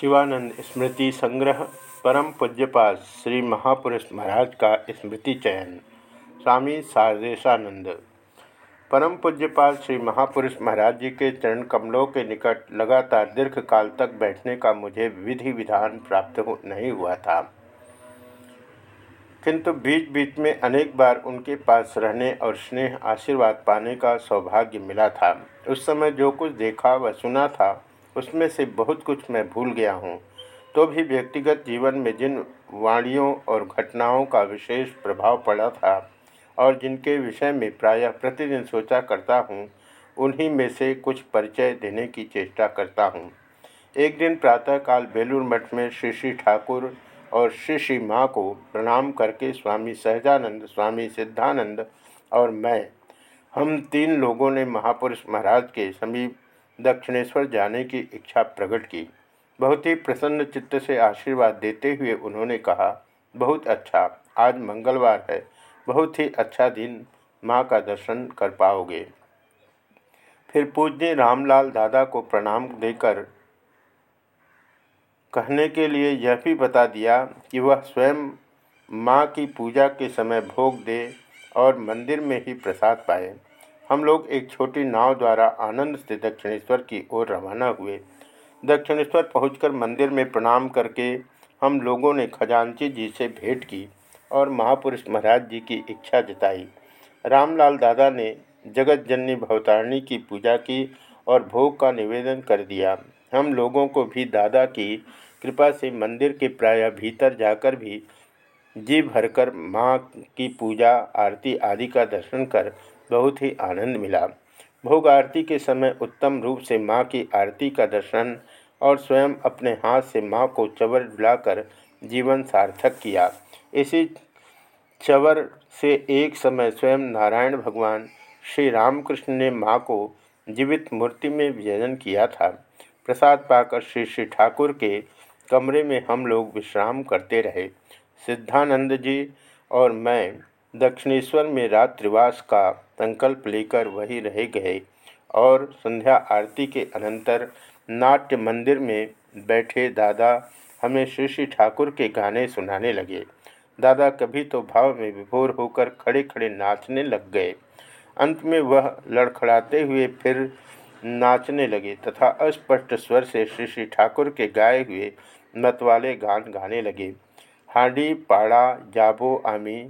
शिवानंद स्मृति संग्रह परम पूज्यपाल श्री महापुरुष महाराज का स्मृति चयन। स्वामी सारदेशानंद। परम पूज्यपाल श्री महापुरुष महाराज जी के चरण कमलों के निकट लगातार दीर्घ काल तक बैठने का मुझे विधि विधान प्राप्त हो नहीं हुआ था। किंतु बीच बीच में अनेक बार उनके पास रहने और स्नेह आशीर्वाद पाने का सौभाग्य मिला था। उस समय जो कुछ देखा व सुना था उसमें से बहुत कुछ मैं भूल गया हूँ। तो भी व्यक्तिगत जीवन में जिन वाणियों और घटनाओं का विशेष प्रभाव पड़ा था और जिनके विषय में प्रायः प्रतिदिन सोचा करता हूँ, उन्हीं में से कुछ परिचय देने की चेष्टा करता हूँ। एक दिन प्रातःकाल बेलूर मठ में श्री श्री ठाकुर और श्री श्री माँ को प्रणाम करके स्वामी सहजानंद, स्वामी सिद्धानंद और मैं, हम तीन लोगों ने महापुरुष महाराज के समीप दक्षिणेश्वर जाने की इच्छा प्रकट की। बहुत ही प्रसन्न चित्त से आशीर्वाद देते हुए उन्होंने कहा, बहुत अच्छा आज मंगलवार है। बहुत ही अच्छा दिन, माँ का दर्शन कर पाओगे। फिर पूज्य रामलाल दादा को प्रणाम देकर कहने के लिए यह भी बता दिया कि वह स्वयं माँ की पूजा के समय भोग दे और मंदिर में ही प्रसाद पाए। हम लोग एक छोटी नाव द्वारा आनंद से दक्षिणेश्वर की ओर रवाना हुए। दक्षिणेश्वर पहुंचकर मंदिर में प्रणाम करके हम लोगों ने खजांची जी से भेंट की और महापुरुष महाराज जी की इच्छा जताई। रामलाल दादा ने जगत जननी भवतारिणी की पूजा की और भोग का निवेदन कर दिया। हम लोगों को भी दादा की कृपा से मंदिर के प्राय भीतर जाकर भी जी भरकर माँ की पूजा, आरती आदि का दर्शन कर बहुत ही आनंद मिला। भोग आरती के समय उत्तम रूप से माँ की आरती का दर्शन और स्वयं अपने हाथ से माँ को चवर बुलाकर जीवन सार्थक किया। इसी चवर से एक समय स्वयं नारायण भगवान श्री रामकृष्ण ने माँ को जीवित मूर्ति में विजयन किया था। प्रसाद पाकर श्री श्री ठाकुर के कमरे में हम लोग विश्राम करते रहे। सिद्धानंद जी और मैं दक्षिणेश्वर में रात्रिवास का संकल्प लेकर वही रह गए और संध्या आरती के अनंतर नाट्य मंदिर में बैठे दादा हमें श्री श्री ठाकुर के गाने सुनाने लगे। दादा कभी तो भाव में विभोर होकर खड़े खड़े नाचने लग गए। अंत में वह लड़खड़ाते हुए फिर नाचने लगे तथा अस्पष्ट स्वर से श्री श्री ठाकुर के गाए हुए मतवाले गान गाने लगे। हांडी, पाड़ा, जाबो, आमी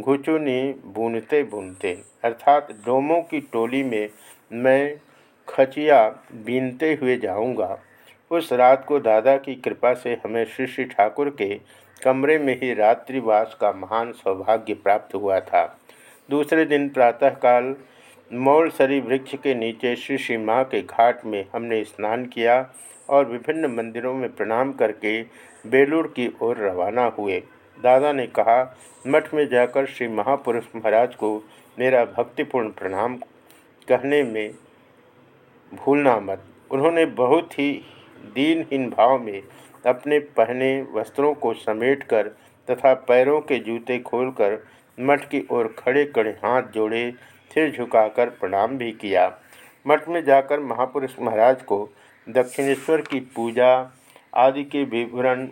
घुचुनी बूनते बूनते। अर्थात डोमों की टोली में मैं खचिया बीनते हुए जाऊँगा। उस रात को दादा की कृपा से हमें श्री श्री ठाकुर के कमरे में ही रात्रिवास का महान सौभाग्य प्राप्त हुआ था। दूसरे दिन प्रातःकाल मौलसरी वृक्ष के नीचे श्री श्री माँ के घाट में हमने स्नान किया और विभिन्न मंदिरों में प्रणाम करके बेलूर की ओर रवाना हुए। दादा ने कहा, मठ में जाकर श्री महापुरुष महाराज को मेरा भक्तिपूर्ण प्रणाम कहने में भूलना मत। उन्होंने बहुत ही दीनहीन भाव में अपने पहने वस्त्रों को समेटकर तथा पैरों के जूते खोलकर मठ की ओर खड़े खड़े हाथ जोड़े, सिर झुकाकर प्रणाम भी किया। मठ में जाकर महापुरुष महाराज को दक्षिणेश्वर की पूजा आदि के विवरण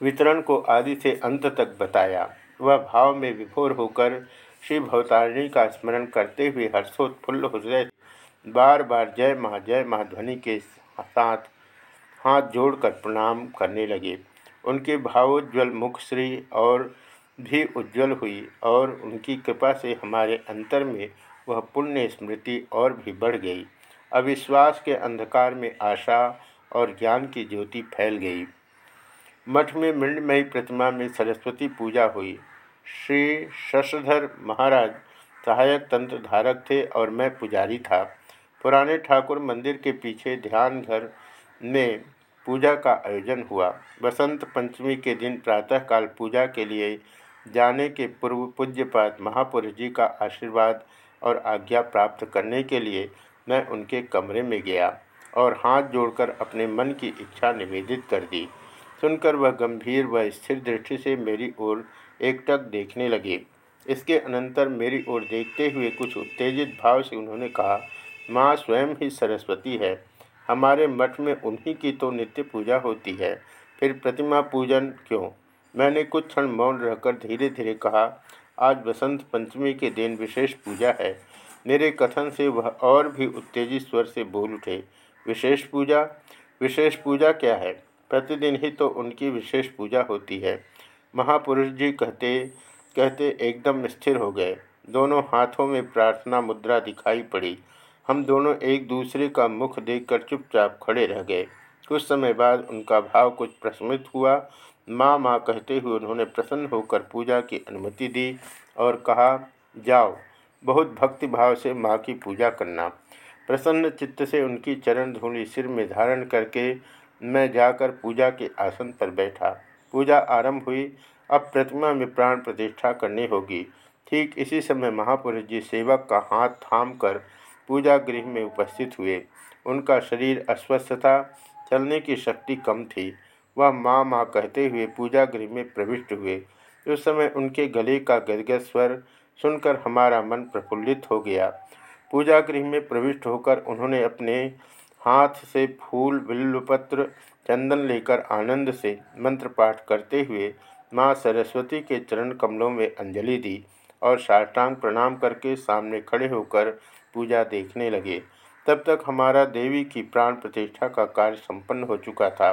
वितरण को आदि से अंत तक बताया। वह भाव में विभोर होकर श्री भवतारिणी का स्मरण करते हुए हर्षोत्फुल्ल हृदय बार बार जय महा, जय महाध्वनि के साथ हाथ जोड़कर प्रणाम करने लगे। उनके भावोज्वल मुख श्री और भी उज्जवल हुई और उनकी कृपा से हमारे अंतर में वह पुण्य स्मृति और भी बढ़ गई। अविश्वास के अंधकार में आशा और ज्ञान की ज्योति फैल गई। मठ में मृणमयी प्रतिमा में सरस्वती पूजा हुई। श्री शशधर महाराज सहायक तंत्र धारक थे और मैं पुजारी था। पुराने ठाकुर मंदिर के पीछे ध्यान घर में पूजा का आयोजन हुआ। बसंत पंचमी के दिन प्रातःकाल पूजा के लिए जाने के पूर्व पूज्यपात महापुरुष जी का आशीर्वाद और आज्ञा प्राप्त करने के लिए मैं उनके कमरे में गया और हाथ जोड़कर अपने मन की इच्छा निवेदित कर दी। सुनकर वह गंभीर व स्थिर दृष्टि से मेरी ओर एकटक देखने लगे। इसके अनंतर मेरी ओर देखते हुए कुछ उत्तेजित भाव से उन्होंने कहा, माँ स्वयं ही सरस्वती है। हमारे मठ में उन्हीं की तो नित्य पूजा होती है। फिर प्रतिमा पूजन क्यों? मैंने कुछ क्षण मौन रहकर धीरे धीरे कहा, आज बसंत पंचमी के दिन विशेष पूजा है। मेरे कथन से वह और भी उत्तेजित स्वर से बोल उठे, विशेष पूजा? विशेष पूजा क्या है? प्रतिदिन ही तो उनकी विशेष पूजा होती है। महापुरुष जी कहते कहते एकदम स्थिर हो गए। दोनों हाथों में प्रार्थना मुद्रा दिखाई पड़ी। हम दोनों एक दूसरे का मुख देखकर चुपचाप खड़े रह गए। कुछ समय बाद उनका भाव कुछ प्रशमित हुआ। माँ माँ कहते हुए उन्होंने प्रसन्न होकर पूजा की अनुमति दी और कहा, जाओ, बहुत भक्ति भाव से माँ की पूजा करना। प्रसन्न चित्त से उनकी चरण धूलि सिर में धारण करके मैं जाकर पूजा के आसन पर बैठा। पूजा आरंभ हुई। अब प्रतिमा में प्राण प्रतिष्ठा करनी होगी। ठीक इसी समय महापुरुष जी सेवक का हाथ थाम कर पूजा गृह में उपस्थित हुए। उनका शरीर अस्वस्थ था। चलने की शक्ति कम थी। वह माँ माँ कहते हुए पूजा गृह में प्रविष्ट हुए। उस समय उनके गले का गदगद स्वर सुनकर हमारा मन प्रफुल्लित हो गया। पूजा गृह में प्रविष्ट होकर उन्होंने अपने हाथ से फूल बिल्वपत्र चंदन लेकर आनंद से मंत्र पाठ करते हुए माँ सरस्वती के चरण कमलों में अंजलि दी और साष्टांग प्रणाम करके सामने खड़े होकर पूजा देखने लगे। तब तक हमारा देवी की प्राण प्रतिष्ठा का कार्य संपन्न हो चुका था।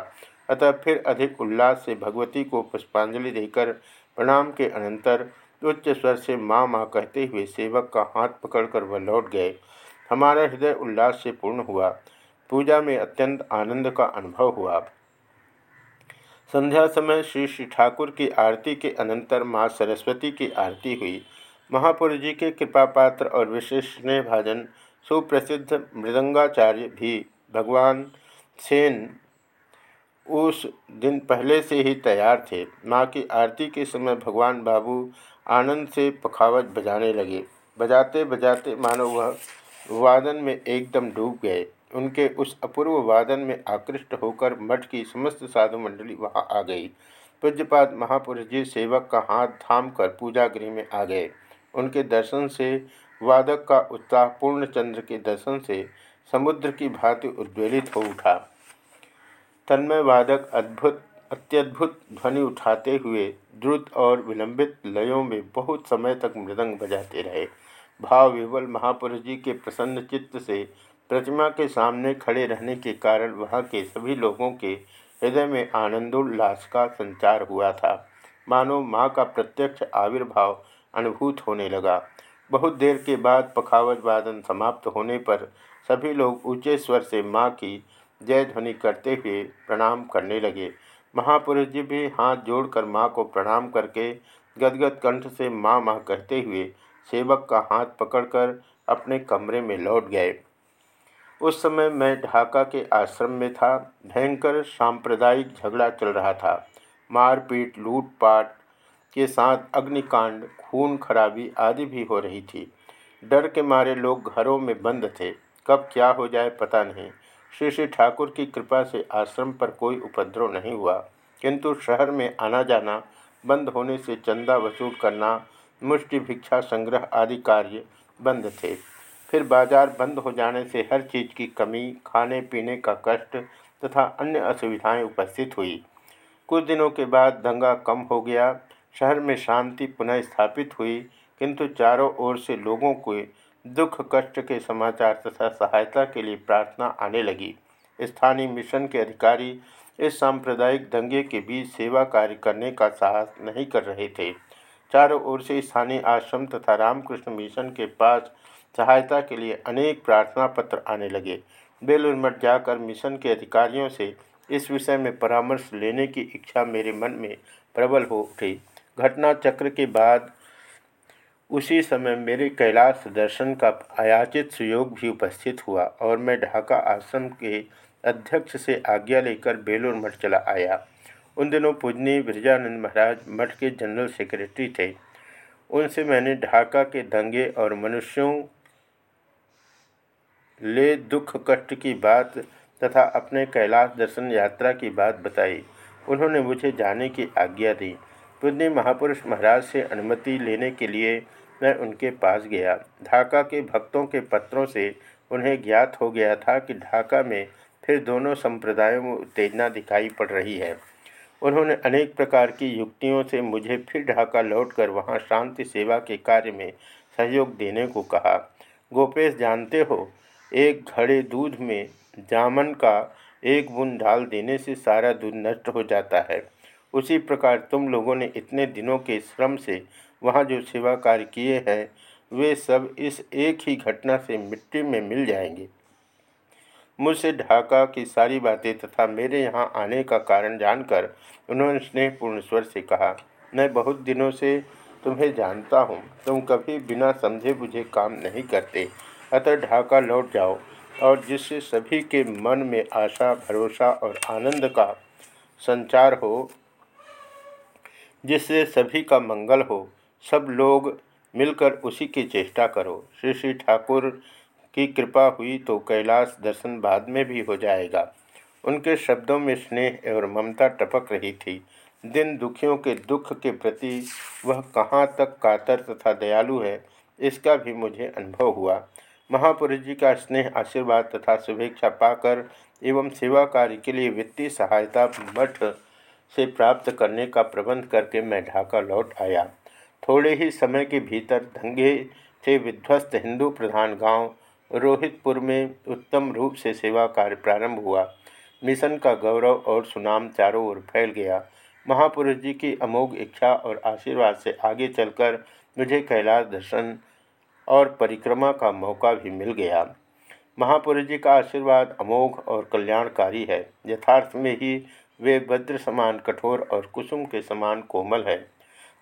अतः फिर अधिक उल्लास से भगवती को पुष्पांजलि देकर प्रणाम के अनंतर उच्च स्वर से माँ माँ कहते हुए सेवक का हाथ पकड़कर वह लौट गए। हमारा हृदय उल्लास से पूर्ण हुआ। पूजा में अत्यंत आनंद का अनुभव हुआ। संध्या समय श्री श्री ठाकुर की आरती के अनंतर माँ सरस्वती की आरती हुई। महापुरुष जी के कृपा पात्र और विशेष स्नेह भाजन, सुप्रसिद्ध मृदंगाचार्य भी भगवान सेन उस दिन पहले से ही तैयार थे। माँ की आरती के समय भगवान बाबू आनंद से पखावज बजाने लगे। बजाते बजाते मानो वह वादन में एकदम डूब गए। उनके उस अपूर्व वादन में आकृष्ट होकर मठ की समस्त साधु मंडली वहाँ आ गई। पूज्यपात महापुरुष जी सेवक का हाथ थाम कर पूजा गृह में आ गए। उनके दर्शन से, वादक का उत्साह पूर्णचंद्र के दर्शन से समुद्र की भांति उद्वेलित हो उठा। तन्मय वादक अद्भुत, अत्यद्भुत ध्वनि उठाते हुए द्रुत और विलंबित लयों में बहुत समय तक मृदंग बजाते रहे। भाव विवल महापुरुष जी के प्रसन्न चित्त से प्रतिमा के सामने खड़े रहने के कारण वहाँ के सभी लोगों के हृदय में आनंदोल्लास का संचार हुआ था। मानो माँ का प्रत्यक्ष आविर्भाव अनुभूत होने लगा। बहुत देर के बाद पखावज वादन समाप्त होने पर सभी लोग ऊँचे स्वर से माँ की जय ध्वनि करते हुए प्रणाम करने लगे। महापुरुष जी भी हाथ जोड़कर माँ को प्रणाम करके गदगद कंठ से माँ माँ कहते हुए सेवक का हाथ पकड़कर अपने कमरे में लौट गए। उस समय मैं ढाका के आश्रम में था। भयंकर सांप्रदायिक झगड़ा चल रहा था। मारपीट, लूटपाट के साथ अग्निकांड, खून खराबी आदि भी हो रही थी। डर के मारे लोग घरों में बंद थे। कब क्या हो जाए पता नहीं। श्री श्री ठाकुर की कृपा से आश्रम पर कोई उपद्रव नहीं हुआ। किंतु शहर में आना जाना, बंद होने से चंदा वसूल करना, मुष्टि भिक्षा संग्रह आदि कार्य बंद थे। फिर बाज़ार बंद हो जाने से हर चीज़ की कमी, खाने पीने का कष्ट तथा अन्य असुविधाएँ उपस्थित हुई। कुछ दिनों के बाद दंगा कम हो गया। शहर में शांति पुनः स्थापित हुई, किंतु चारों ओर से लोगों को दुख, कष्ट के समाचार तथा सहायता के लिए प्रार्थना आने लगी। स्थानीय मिशन के अधिकारी इस सांप्रदायिक दंगे के बीच सेवा कार्य करने का साहस नहीं कर रहे थे। चारों ओर से स्थानीय आश्रम तथा रामकृष्ण मिशन के पास सहायता के लिए अनेक प्रार्थना पत्र आने लगे। बेलूर मठ जाकर मिशन के अधिकारियों से इस विषय में परामर्श लेने की इच्छा मेरे मन में प्रबल हो उठी। घटना चक्र के बाद उसी समय मेरे कैलाश दर्शन का आयाचित सुयोग भी उपस्थित हुआ और मैं ढाका आश्रम के अध्यक्ष से आज्ञा लेकर बेलूर मठ चला आया। उन दिनों पूजनी ब्रजानंद महाराज मठ के जनरल सेक्रेटरी थे। उनसे मैंने ढाका के दंगे और मनुष्यों ले दुख कष्ट की बात तथा अपने कैलाश दर्शन यात्रा की बात बताई। उन्होंने मुझे जाने की आज्ञा दी। पूज्य महापुरुष महाराज से अनुमति लेने के लिए मैं उनके पास गया। ढाका के भक्तों के पत्रों से उन्हें ज्ञात हो गया था कि ढाका में फिर दोनों संप्रदायों में उत्तेजना दिखाई पड़ रही है। उन्होंने अनेक प्रकार की युक्तियों से मुझे फिर ढाका लौटकर वहाँ शांति सेवा के कार्य में सहयोग देने को कहा। गोपेश, जानते हो? एक घड़े दूध में जामन का एक बूंद डाल देने से सारा दूध नष्ट हो जाता है। उसी प्रकार तुम लोगों ने इतने दिनों के श्रम से वहाँ जो सेवा कार्य किए हैं, वे सब इस एक ही घटना से मिट्टी में मिल जाएँगे। मुझसे ढाका की सारी बातें तथा मेरे यहाँ आने का कारण जानकर उन्होंने स्नेहपूर्ण स्वर से कहा, मैं बहुत दिनों से तुम्हें जानता हूँ। तुम कभी बिना समझे बुझे काम नहीं करते। अतः ढाका लौट जाओ और जिससे सभी के मन में आशा, भरोसा और आनंद का संचार हो, जिससे सभी का मंगल हो, सब लोग मिलकर उसी की चेष्टा करो। श्री श्री ठाकुर की कृपा हुई तो कैलाश दर्शन बाद में भी हो जाएगा। उनके शब्दों में स्नेह और ममता टपक रही थी। दिन दुखियों के दुख के प्रति वह कहाँ तक कातर तथा दयालु है, इसका भी मुझे अनुभव हुआ। महापुरुष जी का स्नेह, आशीर्वाद तथा शुभेच्छा पाकर एवं सेवा कार्य के लिए वित्तीय सहायता मठ से प्राप्त करने का प्रबंध करके मैं ढाका लौट आया। थोड़े ही समय के भीतर दंगे से विध्वस्त हिंदू प्रधान गाँव रोहितपुर में उत्तम रूप से सेवा कार्य प्रारंभ हुआ। मिशन का गौरव और सुनाम चारों ओर फैल गया। महापुरुष जी की अमोघ इच्छा और आशीर्वाद से आगे चलकर मुझे कैलाश दर्शन और परिक्रमा का मौका भी मिल गया। महापुरुष जी का आशीर्वाद अमोघ और कल्याणकारी है। यथार्थ में ही वे वज्र समान, कठोर और कुसुम के समान कोमल है।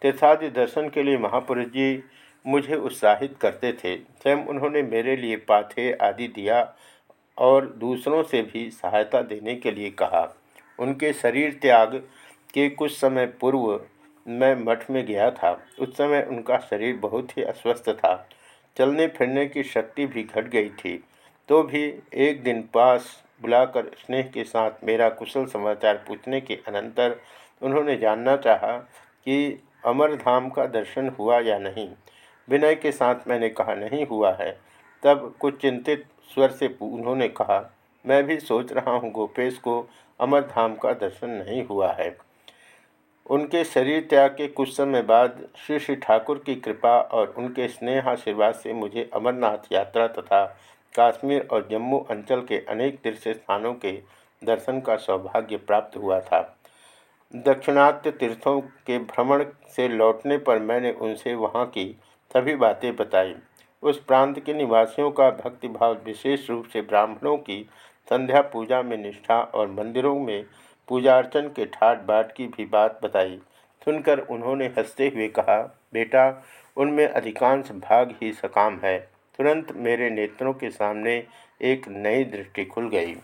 तीर्थादि दर्शन के लिए महापुरुष जी मुझे उत्साहित करते थे। स्वयं उन्होंने मेरे लिए पाथे आदि दिया और दूसरों से भी सहायता देने के लिए कहा। उनके शरीर त्याग के कुछ समय पूर्व मैं मठ में गया था। उस समय उनका शरीर बहुत ही अस्वस्थ था। चलने फिरने की शक्ति भी घट गई थी तो भी एक दिन पास बुलाकर स्नेह के साथ मेरा कुशल समाचार पूछने के अनंतर उन्होंने जानना चाहा कि अमरधाम का दर्शन हुआ या नहीं। विनय के साथ मैंने कहा, नहीं हुआ है। तब कुछ चिंतित स्वर से उन्होंने कहा, मैं भी सोच रहा हूँ गोपेश को अमरधाम का दर्शन नहीं हुआ है। उनके शरीर त्याग के कुछ समय बाद श्री श्री ठाकुर की कृपा और उनके स्नेह आशीर्वाद से मुझे अमरनाथ यात्रा तथा काश्मीर और जम्मू अंचल के अनेक तीर्थ स्थानों के दर्शन का सौभाग्य प्राप्त हुआ था। दक्षिणात्य तीर्थों के भ्रमण से लौटने पर मैंने उनसे वहाँ की सभी बातें बताई। उस प्रांत के निवासियों का भक्तिभाव विशेष रूप से ब्राह्मणों की संध्या पूजा में निष्ठा और मंदिरों में पूजा अर्चन के ठाट बाट की भी बात बताई। सुनकर उन्होंने हँसते हुए कहा, बेटा, उनमें अधिकांश भाग ही सकाम है। तुरंत मेरे नेत्रों के सामने एक नई दृष्टि खुल गई।